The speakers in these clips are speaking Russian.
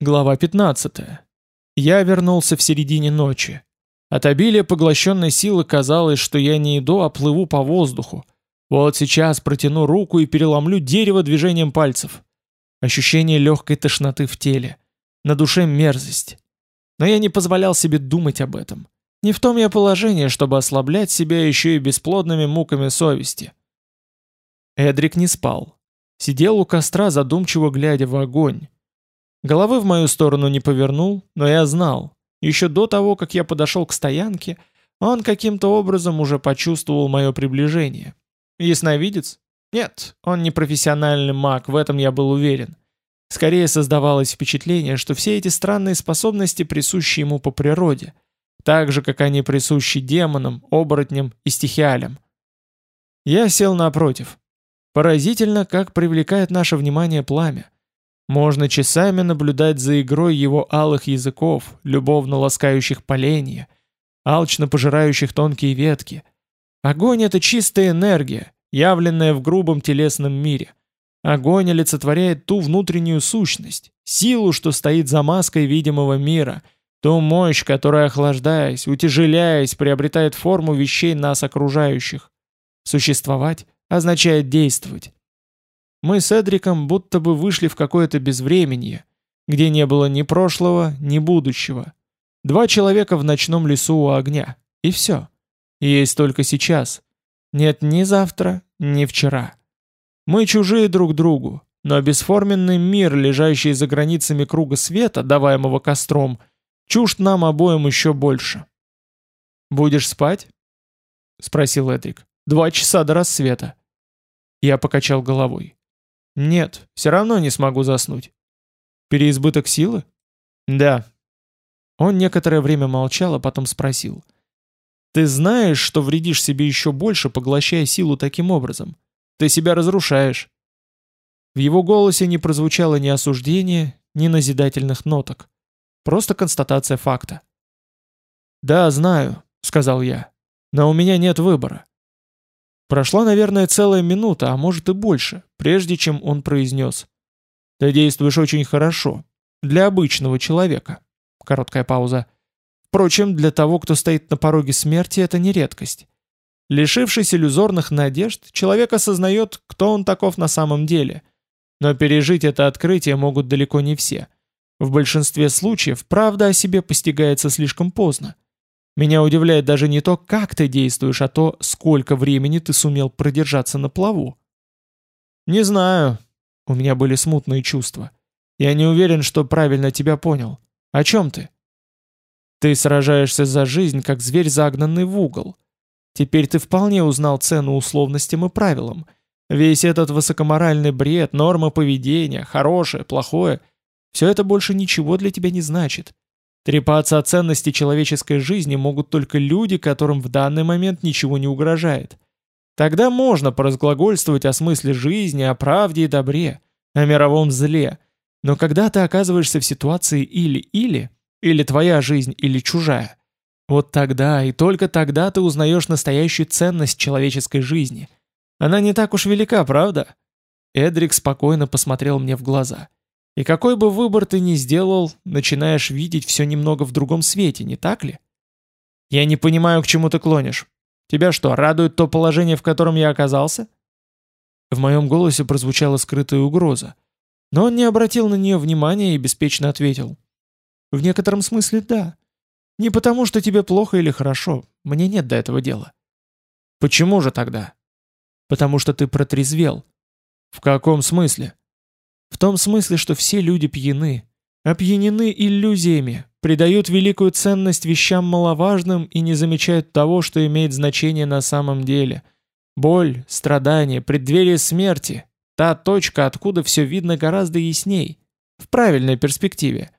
Глава 15. Я вернулся в середине ночи. От обилия поглощенной силы казалось, что я не иду, а плыву по воздуху. Вот сейчас протяну руку и переломлю дерево движением пальцев. Ощущение легкой тошноты в теле. На душе мерзость. Но я не позволял себе думать об этом. Не в том я положении, чтобы ослаблять себя еще и бесплодными муками совести. Эдрик не спал. Сидел у костра, задумчиво глядя в огонь. Головы в мою сторону не повернул, но я знал. Еще до того, как я подошел к стоянке, он каким-то образом уже почувствовал мое приближение. Ясновидец? Нет, он не профессиональный маг, в этом я был уверен. Скорее создавалось впечатление, что все эти странные способности присущи ему по природе, так же, как они присущи демонам, оборотням и стихиалям. Я сел напротив. Поразительно, как привлекает наше внимание пламя. Можно часами наблюдать за игрой его алых языков, любовно ласкающих поленья, алчно пожирающих тонкие ветки. Огонь — это чистая энергия, явленная в грубом телесном мире. Огонь олицетворяет ту внутреннюю сущность, силу, что стоит за маской видимого мира, ту мощь, которая, охлаждаясь, утяжеляясь, приобретает форму вещей нас окружающих. Существовать означает действовать. Мы с Эдриком будто бы вышли в какое-то безвременье, где не было ни прошлого, ни будущего. Два человека в ночном лесу у огня. И все. Есть только сейчас. Нет ни завтра, ни вчера. Мы чужие друг другу, но бесформенный мир, лежащий за границами круга света, даваемого костром, чужд нам обоим еще больше. «Будешь спать?» — спросил Эдрик. «Два часа до рассвета». Я покачал головой. Нет, все равно не смогу заснуть. Переизбыток силы? Да. Он некоторое время молчал, а потом спросил. Ты знаешь, что вредишь себе еще больше, поглощая силу таким образом? Ты себя разрушаешь. В его голосе не прозвучало ни осуждения, ни назидательных ноток. Просто констатация факта. «Да, знаю», — сказал я. «Но у меня нет выбора. Прошла, наверное, целая минута, а может и больше, прежде чем он произнес. «Ты действуешь очень хорошо. Для обычного человека». Короткая пауза. Впрочем, для того, кто стоит на пороге смерти, это не редкость. Лишившись иллюзорных надежд, человек осознает, кто он таков на самом деле. Но пережить это открытие могут далеко не все. В большинстве случаев правда о себе постигается слишком поздно. Меня удивляет даже не то, как ты действуешь, а то, сколько времени ты сумел продержаться на плаву. Не знаю. У меня были смутные чувства. Я не уверен, что правильно тебя понял. О чем ты? Ты сражаешься за жизнь, как зверь, загнанный в угол. Теперь ты вполне узнал цену условностям и правилам. Весь этот высокоморальный бред, нормы поведения, хорошее, плохое — все это больше ничего для тебя не значит. Трепаться о ценности человеческой жизни могут только люди, которым в данный момент ничего не угрожает. Тогда можно поразглагольствовать о смысле жизни, о правде и добре, о мировом зле. Но когда ты оказываешься в ситуации или-или, или твоя жизнь, или чужая, вот тогда и только тогда ты узнаешь настоящую ценность человеческой жизни. Она не так уж велика, правда? Эдрик спокойно посмотрел мне в глаза. И какой бы выбор ты ни сделал, начинаешь видеть все немного в другом свете, не так ли? Я не понимаю, к чему ты клонишь. Тебя что, радует то положение, в котором я оказался? В моем голосе прозвучала скрытая угроза. Но он не обратил на нее внимания и беспечно ответил. В некотором смысле да. Не потому, что тебе плохо или хорошо. Мне нет до этого дела. Почему же тогда? Потому что ты протрезвел. В каком смысле? В том смысле, что все люди пьяны, опьянены иллюзиями, придают великую ценность вещам маловажным и не замечают того, что имеет значение на самом деле. Боль, страдания, преддверие смерти – та точка, откуда все видно гораздо ясней, в правильной перспективе.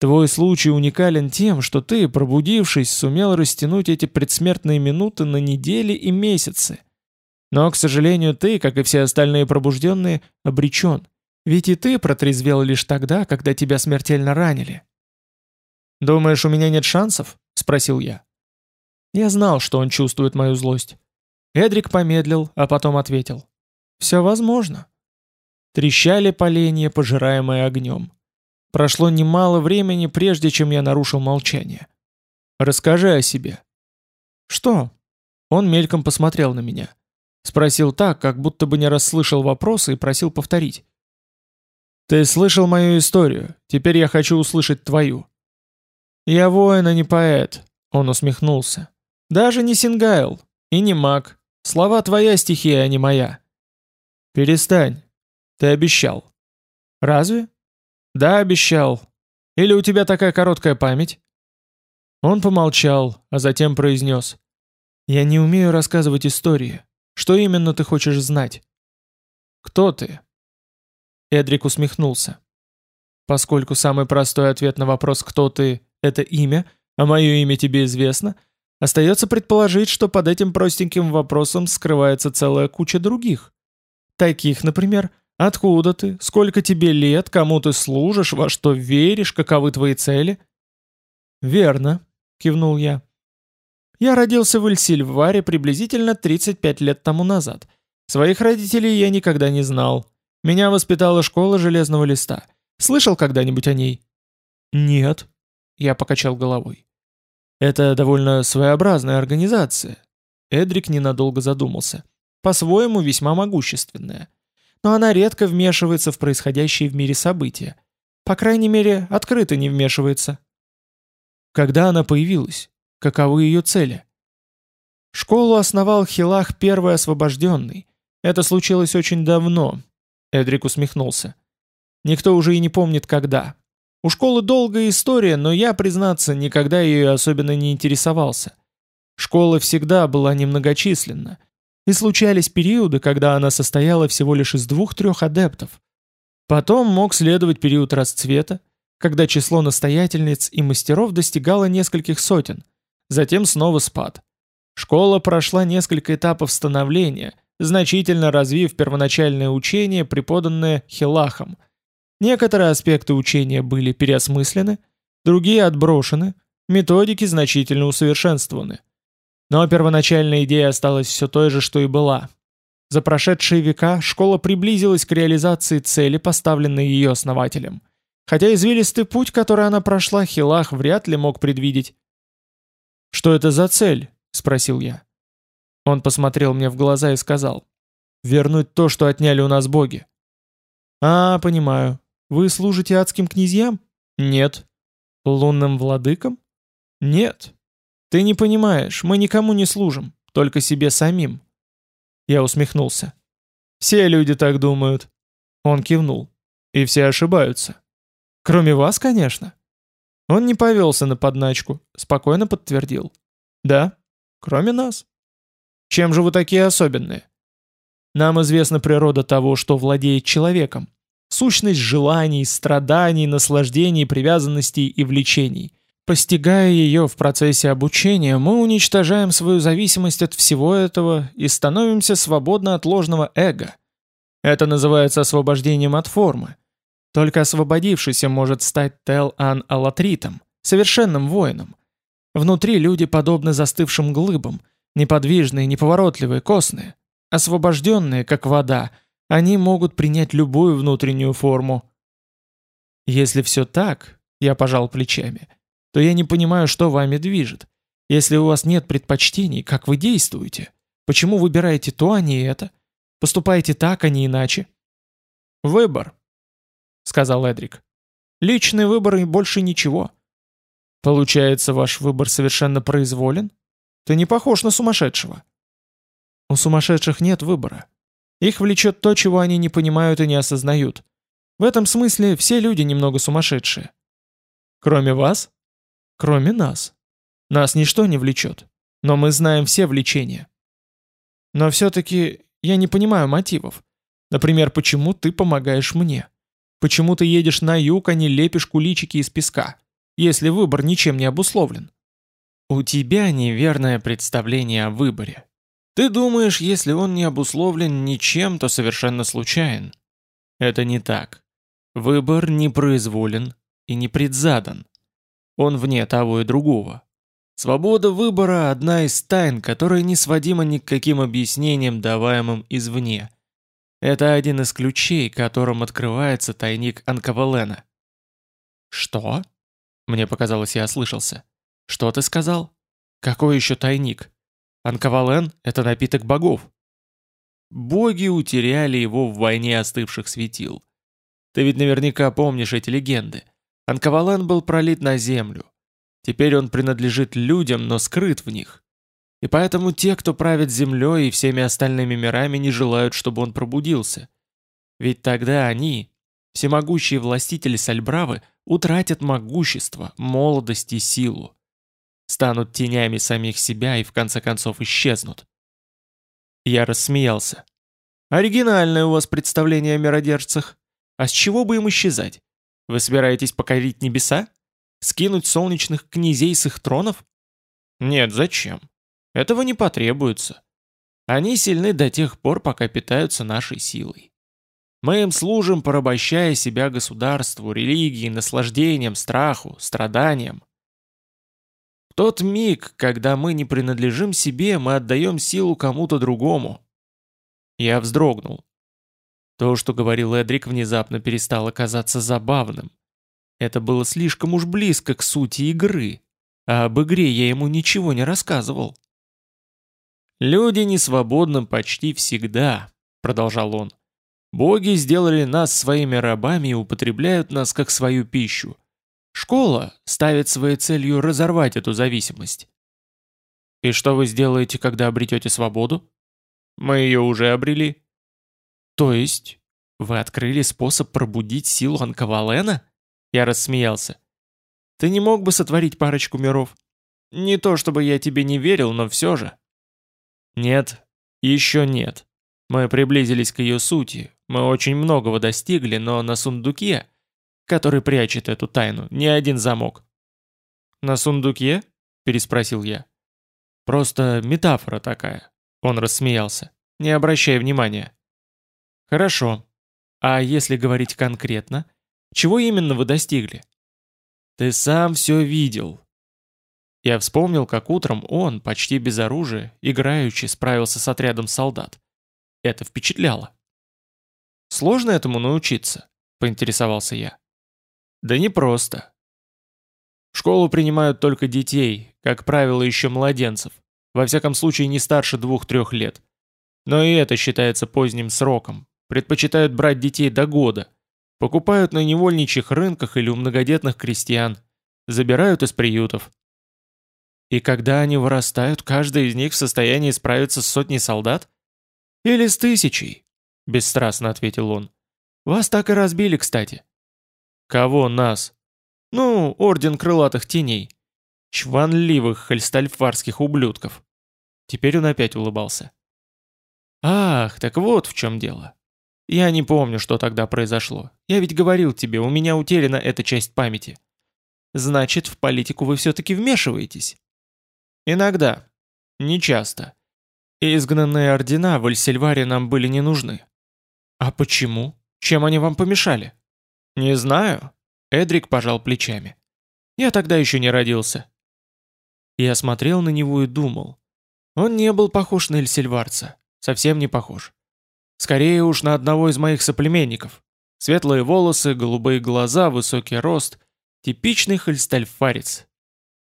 Твой случай уникален тем, что ты, пробудившись, сумел растянуть эти предсмертные минуты на недели и месяцы. Но, к сожалению, ты, как и все остальные пробужденные, обречен – ведь и ты протрезвел лишь тогда, когда тебя смертельно ранили. «Думаешь, у меня нет шансов?» — спросил я. Я знал, что он чувствует мою злость. Эдрик помедлил, а потом ответил. «Все возможно». Трещали поленья, пожираемые огнем. Прошло немало времени, прежде чем я нарушил молчание. «Расскажи о себе». «Что?» Он мельком посмотрел на меня. Спросил так, как будто бы не расслышал вопроса и просил повторить. «Ты слышал мою историю, теперь я хочу услышать твою». «Я воин, а не поэт», — он усмехнулся. «Даже не Сингайл и не маг. Слова твоя стихия, а не моя». «Перестань. Ты обещал». «Разве?» «Да, обещал. Или у тебя такая короткая память?» Он помолчал, а затем произнес. «Я не умею рассказывать истории. Что именно ты хочешь знать?» «Кто ты?» Эдрик усмехнулся. «Поскольку самый простой ответ на вопрос «кто ты» — это имя, а мое имя тебе известно, остается предположить, что под этим простеньким вопросом скрывается целая куча других. Таких, например, откуда ты, сколько тебе лет, кому ты служишь, во что веришь, каковы твои цели?» «Верно», — кивнул я. «Я родился в Эльсильваре приблизительно 35 лет тому назад. Своих родителей я никогда не знал. Меня воспитала школа Железного Листа. Слышал когда-нибудь о ней?» «Нет», — я покачал головой. «Это довольно своеобразная организация». Эдрик ненадолго задумался. «По-своему весьма могущественная. Но она редко вмешивается в происходящие в мире события. По крайней мере, открыто не вмешивается». «Когда она появилась? Каковы ее цели?» Школу основал Хилах Первый Освобожденный. Это случилось очень давно, Эдрик усмехнулся. Никто уже и не помнит, когда. У школы долгая история, но я, признаться, никогда ее особенно не интересовался. Школа всегда была немногочисленна, и случались периоды, когда она состояла всего лишь из двух-трех адептов. Потом мог следовать период расцвета, когда число настоятельниц и мастеров достигало нескольких сотен, затем снова спад. Школа прошла несколько этапов становления, значительно развив первоначальное учение, преподанное Хилахом. Некоторые аспекты учения были переосмыслены, другие отброшены, методики значительно усовершенствованы. Но первоначальная идея осталась все той же, что и была. За прошедшие века школа приблизилась к реализации цели, поставленной ее основателем. Хотя извилистый путь, который она прошла, Хилах вряд ли мог предвидеть. «Что это за цель?» — спросил я. Он посмотрел мне в глаза и сказал, «Вернуть то, что отняли у нас боги». «А, понимаю. Вы служите адским князьям?» «Нет». «Лунным владыкам?» «Нет». «Ты не понимаешь, мы никому не служим, только себе самим». Я усмехнулся. «Все люди так думают». Он кивнул. «И все ошибаются». «Кроме вас, конечно». Он не повелся на подначку, спокойно подтвердил. «Да, кроме нас». Чем же вы такие особенные? Нам известна природа того, что владеет человеком. Сущность желаний, страданий, наслаждений, привязанностей и влечений. Постигая ее в процессе обучения, мы уничтожаем свою зависимость от всего этого и становимся свободны от ложного эго. Это называется освобождением от формы. Только освободившийся может стать Тел-Ан-Алатритом, совершенным воином. Внутри люди подобны застывшим глыбам, Неподвижные, неповоротливые, костные. Освобожденные, как вода, они могут принять любую внутреннюю форму. Если все так, я пожал плечами, то я не понимаю, что вами движет. Если у вас нет предпочтений, как вы действуете? Почему выбираете то, а не это? Поступаете так, а не иначе? Выбор, сказал Эдрик. Личный выбор и больше ничего. Получается, ваш выбор совершенно произволен? Ты не похож на сумасшедшего. У сумасшедших нет выбора. Их влечет то, чего они не понимают и не осознают. В этом смысле все люди немного сумасшедшие. Кроме вас? Кроме нас. Нас ничто не влечет. Но мы знаем все влечения. Но все-таки я не понимаю мотивов. Например, почему ты помогаешь мне? Почему ты едешь на юг, а не лепишь куличики из песка, если выбор ничем не обусловлен? У тебя неверное представление о выборе. Ты думаешь, если он не обусловлен ничем, то совершенно случайен. Это не так. Выбор не произволен и не предзадан. Он вне того и другого. Свобода выбора – одна из тайн, которая не сводима ни к каким объяснениям, даваемым извне. Это один из ключей, которым открывается тайник Анкавалена. Что? Мне показалось, я ослышался. Что ты сказал? Какой еще тайник? Анкавален — это напиток богов. Боги утеряли его в войне остывших светил. Ты ведь наверняка помнишь эти легенды. Анкавален был пролит на землю. Теперь он принадлежит людям, но скрыт в них. И поэтому те, кто правит землей и всеми остальными мирами, не желают, чтобы он пробудился. Ведь тогда они, всемогущие властители Сальбравы, утратят могущество, молодость и силу. Станут тенями самих себя и в конце концов исчезнут. Я рассмеялся. Оригинальное у вас представление о миродержцах. А с чего бы им исчезать? Вы собираетесь покорить небеса? Скинуть солнечных князей с их тронов? Нет, зачем? Этого не потребуется. Они сильны до тех пор, пока питаются нашей силой. Мы им служим, порабощая себя государству, религии, наслаждением, страху, страданиям. В тот миг, когда мы не принадлежим себе, мы отдаем силу кому-то другому. Я вздрогнул. То, что говорил Эдрик, внезапно перестало казаться забавным. Это было слишком уж близко к сути игры, а об игре я ему ничего не рассказывал. «Люди не свободны почти всегда», — продолжал он. «Боги сделали нас своими рабами и употребляют нас как свою пищу. Школа ставит своей целью разорвать эту зависимость». «И что вы сделаете, когда обретете свободу?» «Мы ее уже обрели». «То есть вы открыли способ пробудить силу Анкавалена?» Я рассмеялся. «Ты не мог бы сотворить парочку миров?» «Не то чтобы я тебе не верил, но все же». Нет, еще нет. Мы приблизились к ее сути, мы очень многого достигли, но на сундуке, который прячет эту тайну, ни один замок. «На сундуке?» – переспросил я. «Просто метафора такая». Он рассмеялся. «Не обращай внимания». «Хорошо. А если говорить конкретно, чего именно вы достигли?» «Ты сам все видел. Я вспомнил, как утром он, почти без оружия, играючи, справился с отрядом солдат. Это впечатляло. «Сложно этому научиться?» — поинтересовался я. «Да не просто. В школу принимают только детей, как правило, еще младенцев, во всяком случае не старше двух-трех лет. Но и это считается поздним сроком. Предпочитают брать детей до года. Покупают на невольничьих рынках или у многодетных крестьян. Забирают из приютов. И когда они вырастают, каждый из них в состоянии справиться с сотней солдат? Или с тысячей? Бесстрастно ответил он. Вас так и разбили, кстати. Кого нас? Ну, орден крылатых теней. Чванливых хальстальфарских ублюдков. Теперь он опять улыбался. Ах, так вот в чем дело. Я не помню, что тогда произошло. Я ведь говорил тебе, у меня утеряна эта часть памяти. Значит, в политику вы все-таки вмешиваетесь? Иногда. Не часто. изгнанные ордена в Эльсильваре нам были не нужны. А почему? Чем они вам помешали? Не знаю. Эдрик пожал плечами. Я тогда еще не родился. Я смотрел на него и думал. Он не был похож на Эльсильварца. Совсем не похож. Скорее уж на одного из моих соплеменников. Светлые волосы, голубые глаза, высокий рост. Типичный хальстальфарец,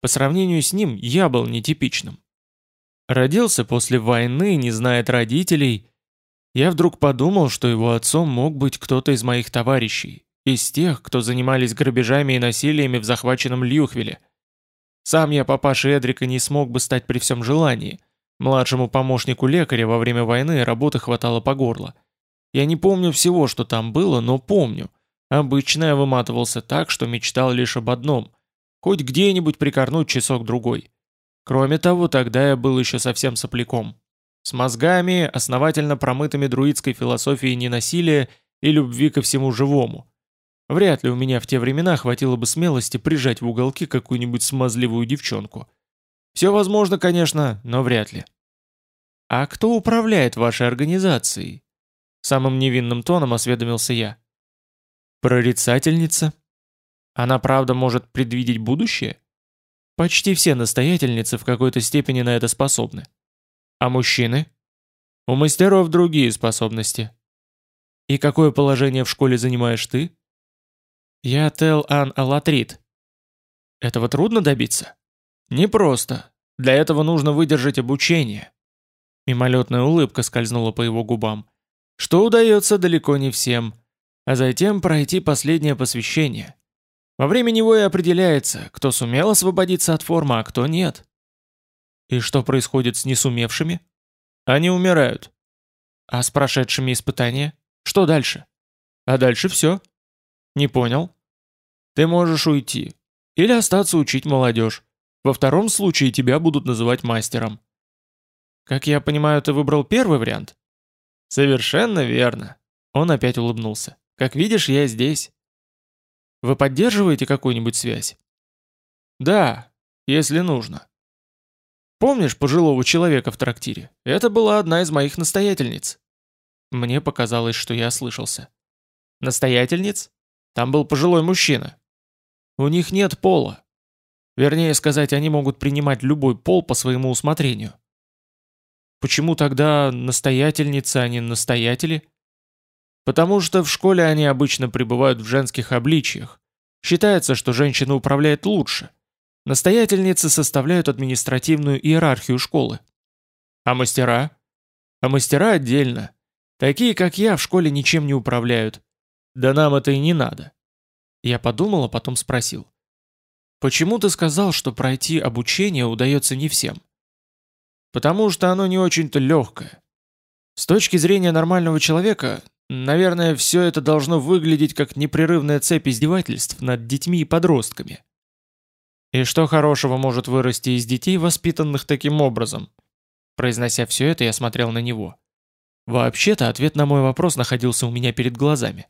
по сравнению с ним я был нетипичным. Родился после войны, не знает родителей. Я вдруг подумал, что его отцом мог быть кто-то из моих товарищей, из тех, кто занимались грабежами и насилиями в захваченном Льюхвиле. Сам я папаше Эдрика не смог бы стать при всем желании. Младшему помощнику лекаря во время войны работы хватало по горло. Я не помню всего, что там было, но помню. Обычно я выматывался так, что мечтал лишь об одном Хоть где-нибудь прикорнуть часок-другой. Кроме того, тогда я был еще совсем сопляком. С мозгами, основательно промытыми друидской философией ненасилия и любви ко всему живому. Вряд ли у меня в те времена хватило бы смелости прижать в уголки какую-нибудь смазливую девчонку. Все возможно, конечно, но вряд ли. «А кто управляет вашей организацией?» Самым невинным тоном осведомился я. «Прорицательница», она правда может предвидеть будущее? Почти все настоятельницы в какой-то степени на это способны. А мужчины? У мастеров другие способности. И какое положение в школе занимаешь ты? «Я Тел-Ан-Алатрит». «Этого трудно добиться?» «Непросто. Для этого нужно выдержать обучение». Мимолетная улыбка скользнула по его губам. «Что удается далеко не всем. А затем пройти последнее посвящение. Во время него и определяется, кто сумел освободиться от формы, а кто нет». «И что происходит с несумевшими?» «Они умирают». «А с прошедшими испытания? Что дальше?» «А дальше все». «Не понял». «Ты можешь уйти. Или остаться учить молодежь. Во втором случае тебя будут называть мастером». «Как я понимаю, ты выбрал первый вариант?» «Совершенно верно». Он опять улыбнулся. «Как видишь, я здесь». «Вы поддерживаете какую-нибудь связь?» «Да, если нужно». «Помнишь пожилого человека в трактире? Это была одна из моих настоятельниц». Мне показалось, что я ослышался. «Настоятельниц? Там был пожилой мужчина». «У них нет пола. Вернее сказать, они могут принимать любой пол по своему усмотрению». Почему тогда настоятельницы, а не настоятели? Потому что в школе они обычно пребывают в женских обличиях. Считается, что женщина управляет лучше. Настоятельницы составляют административную иерархию школы. А мастера? А мастера отдельно. Такие, как я, в школе ничем не управляют. Да нам это и не надо. Я подумал, а потом спросил. Почему ты сказал, что пройти обучение удается не всем? Потому что оно не очень-то легкое. С точки зрения нормального человека, наверное, все это должно выглядеть как непрерывная цепь издевательств над детьми и подростками. И что хорошего может вырасти из детей, воспитанных таким образом? Произнося все это, я смотрел на него. Вообще-то ответ на мой вопрос находился у меня перед глазами.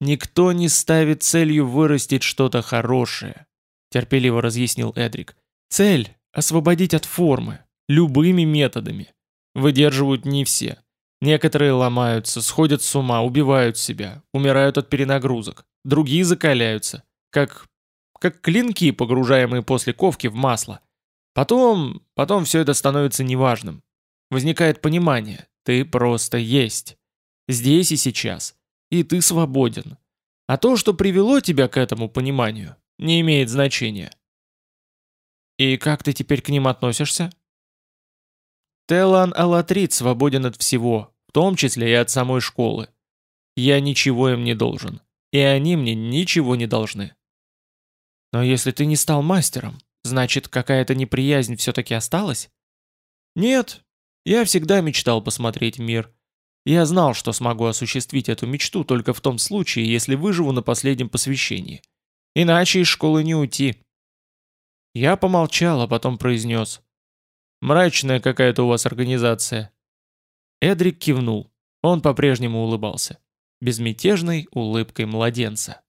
«Никто не ставит целью вырастить что-то хорошее», терпеливо разъяснил Эдрик. «Цель — освободить от формы, Любыми методами. Выдерживают не все. Некоторые ломаются, сходят с ума, убивают себя, умирают от перенагрузок. Другие закаляются, как, как клинки, погружаемые после ковки в масло. Потом, потом все это становится неважным. Возникает понимание, ты просто есть. Здесь и сейчас. И ты свободен. А то, что привело тебя к этому пониманию, не имеет значения. И как ты теперь к ним относишься? Телан Алатрит свободен от всего, в том числе и от самой школы. Я ничего им не должен, и они мне ничего не должны. Но если ты не стал мастером, значит, какая-то неприязнь все-таки осталась? Нет, я всегда мечтал посмотреть мир. Я знал, что смогу осуществить эту мечту только в том случае, если выживу на последнем посвящении. Иначе из школы не уйти. Я помолчал, а потом произнес. Мрачная какая-то у вас организация». Эдрик кивнул. Он по-прежнему улыбался. Безмятежной улыбкой младенца.